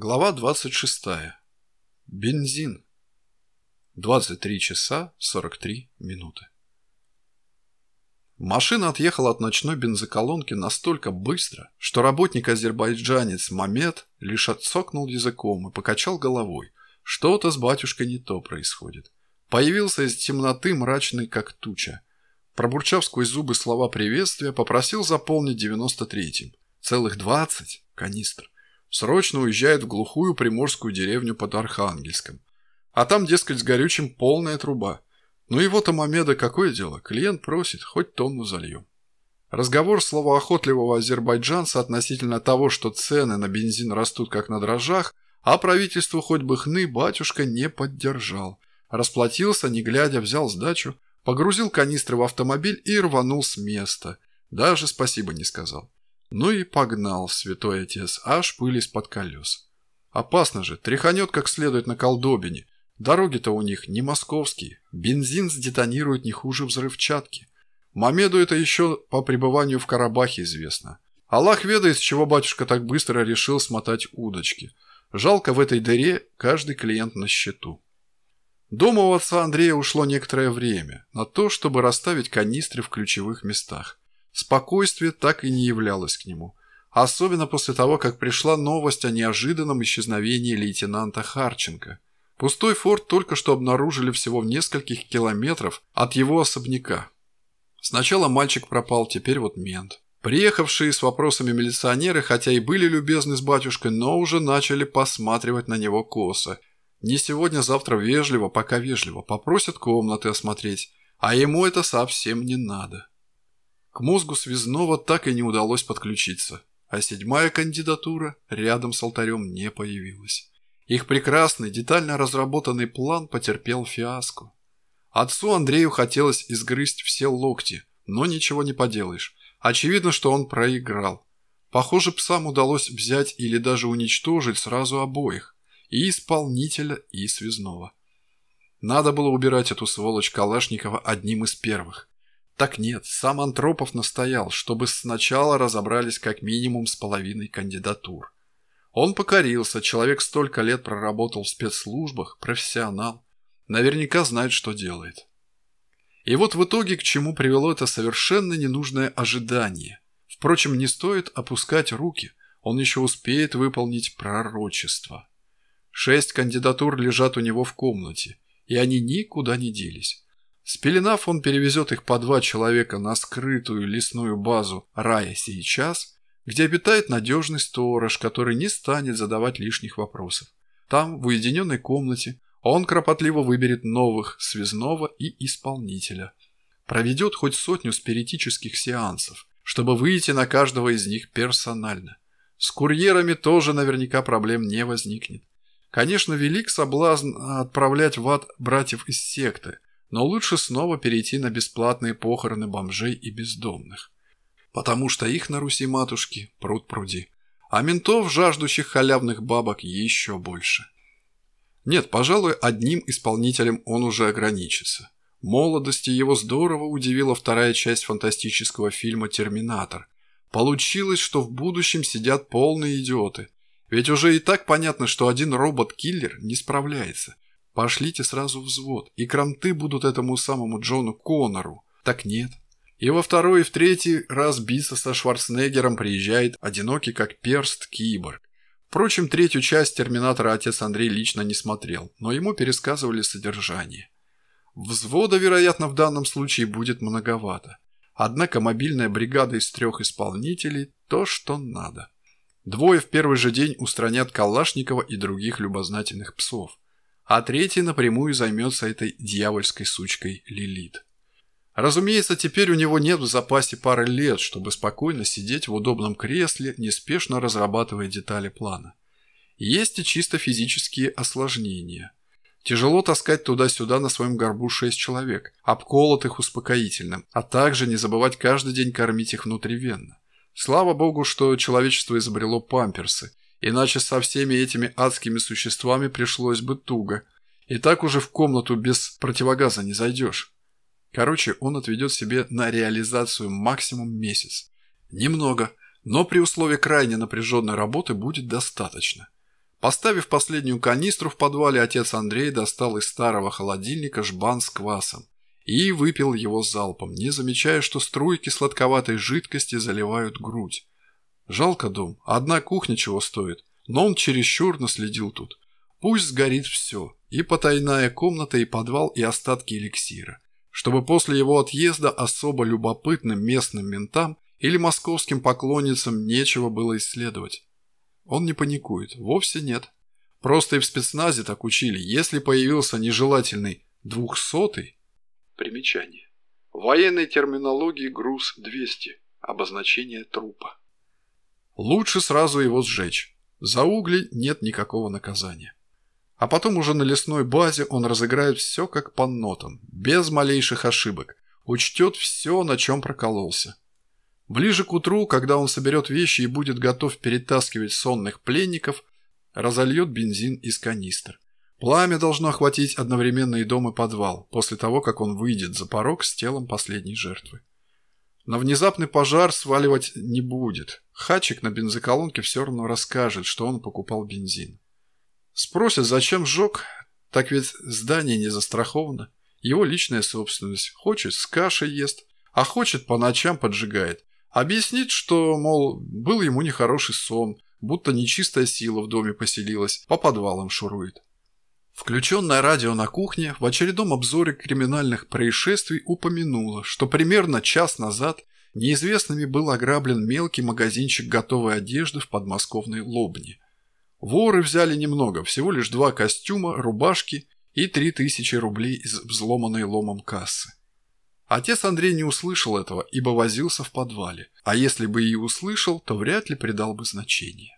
Глава 26. Бензин. 23 часа 43 минуты. Машина отъехала от ночной бензоколонки настолько быстро, что работник-азербайджанец Мамед лишь отсокнул языком и покачал головой. Что-то с батюшкой не то происходит. Появился из темноты мрачный, как туча. Пробурчав сквозь зубы слова приветствия, попросил заполнить 93-м. Целых 20 канистр срочно уезжает в глухую приморскую деревню под Архангельском. А там, дескать, с горючим полная труба. Ну у Мамеда какое дело? Клиент просит, хоть тонну зальем. Разговор словоохотливого азербайджанца относительно того, что цены на бензин растут как на дрожжах, а правительству хоть бы хны батюшка не поддержал. Расплатился, не глядя, взял сдачу, погрузил канистры в автомобиль и рванул с места. Даже спасибо не сказал. Ну и погнал, святой отец, аж пыль из-под колес. Опасно же, тряханет как следует на колдобине. Дороги-то у них не московские, бензин сдетонирует не хуже взрывчатки. Мамеду это еще по пребыванию в Карабахе известно. Аллах ведает, с чего батюшка так быстро решил смотать удочки. Жалко в этой дыре каждый клиент на счету. Дома у отца Андрея ушло некоторое время на то, чтобы расставить канистры в ключевых местах. Спокойствие так и не являлось к нему. Особенно после того, как пришла новость о неожиданном исчезновении лейтенанта Харченко. Пустой форт только что обнаружили всего в нескольких километров от его особняка. Сначала мальчик пропал, теперь вот мент. Приехавшие с вопросами милиционеры, хотя и были любезны с батюшкой, но уже начали посматривать на него косо. Не сегодня-завтра вежливо, пока вежливо, попросят комнаты осмотреть, а ему это совсем не надо. К мозгу связного так и не удалось подключиться, а седьмая кандидатура рядом с алтарем не появилась. Их прекрасный, детально разработанный план потерпел фиаско. Отцу Андрею хотелось изгрызть все локти, но ничего не поделаешь. Очевидно, что он проиграл. Похоже, псам удалось взять или даже уничтожить сразу обоих. И исполнителя, и связного. Надо было убирать эту сволочь Калашникова одним из первых. Так нет, сам Антропов настоял, чтобы сначала разобрались как минимум с половиной кандидатур. Он покорился, человек столько лет проработал в спецслужбах, профессионал. Наверняка знает, что делает. И вот в итоге к чему привело это совершенно ненужное ожидание. Впрочем, не стоит опускать руки, он еще успеет выполнить пророчество. Шесть кандидатур лежат у него в комнате, и они никуда не делись. Спеленав, он перевезет их по два человека на скрытую лесную базу рая сейчас, где обитает надежный сторож, который не станет задавать лишних вопросов. Там, в уединенной комнате, он кропотливо выберет новых связного и исполнителя. Проведет хоть сотню спиритических сеансов, чтобы выйти на каждого из них персонально. С курьерами тоже наверняка проблем не возникнет. Конечно, велик соблазн отправлять в ад братьев из секты – но лучше снова перейти на бесплатные похороны бомжей и бездомных. Потому что их на Руси матушки пруд пруди, а ментов, жаждущих халявных бабок, еще больше. Нет, пожалуй, одним исполнителем он уже ограничится. Молодости его здорово удивила вторая часть фантастического фильма «Терминатор». Получилось, что в будущем сидят полные идиоты. Ведь уже и так понятно, что один робот-киллер не справляется – Пошлите сразу взвод, и кранты будут этому самому Джону Коннору. Так нет. И во второй и в третий раз биться со Шварценеггером приезжает одинокий как перст киборг. Впрочем, третью часть «Терминатора» отец Андрей лично не смотрел, но ему пересказывали содержание. Взвода, вероятно, в данном случае будет многовато. Однако мобильная бригада из трех исполнителей – то, что надо. Двое в первый же день устранят Калашникова и других любознательных псов а третий напрямую займется этой дьявольской сучкой Лилит. Разумеется, теперь у него нет в запасе пары лет, чтобы спокойно сидеть в удобном кресле, неспешно разрабатывая детали плана. Есть и чисто физические осложнения. Тяжело таскать туда-сюда на своем горбу шесть человек, обколотых успокоительным, а также не забывать каждый день кормить их внутривенно. Слава богу, что человечество изобрело памперсы, Иначе со всеми этими адскими существами пришлось бы туго. И так уже в комнату без противогаза не зайдешь. Короче, он отведет себе на реализацию максимум месяц. Немного, но при условии крайне напряженной работы будет достаточно. Поставив последнюю канистру в подвале, отец Андрей достал из старого холодильника жбан с квасом и выпил его залпом, не замечая, что струйки сладковатой жидкости заливают грудь. Жалко дом, одна кухня чего стоит, но он чересчур наследил тут. Пусть сгорит все, и потайная комната, и подвал, и остатки эликсира, чтобы после его отъезда особо любопытным местным ментам или московским поклонницам нечего было исследовать. Он не паникует, вовсе нет. Просто и в спецназе так учили, если появился нежелательный двухсотый, Примечание. В военной терминологии груз 200. Обозначение трупа. Лучше сразу его сжечь. За угли нет никакого наказания. А потом уже на лесной базе он разыграет все как по нотам, без малейших ошибок, учтет все, на чем прокололся. Ближе к утру, когда он соберет вещи и будет готов перетаскивать сонных пленников, разольет бензин из канистр. Пламя должно охватить одновременно и дом, и подвал, после того, как он выйдет за порог с телом последней жертвы. На внезапный пожар сваливать не будет. Хачик на бензоколонке все равно расскажет, что он покупал бензин. Спросят, зачем сжег? Так ведь здание не застраховано. Его личная собственность. Хочет, с кашей ест, а хочет, по ночам поджигает. Объяснит, что, мол, был ему нехороший сон, будто нечистая сила в доме поселилась, по подвалам шурует. Включенное радио на кухне в очередном обзоре криминальных происшествий упомянуло, что примерно час назад неизвестными был ограблен мелкий магазинчик готовой одежды в подмосковной Лобне. Воры взяли немного, всего лишь два костюма, рубашки и три тысячи рублей из взломанной ломом кассы. Отец Андрей не услышал этого, ибо возился в подвале, а если бы и услышал, то вряд ли придал бы значение.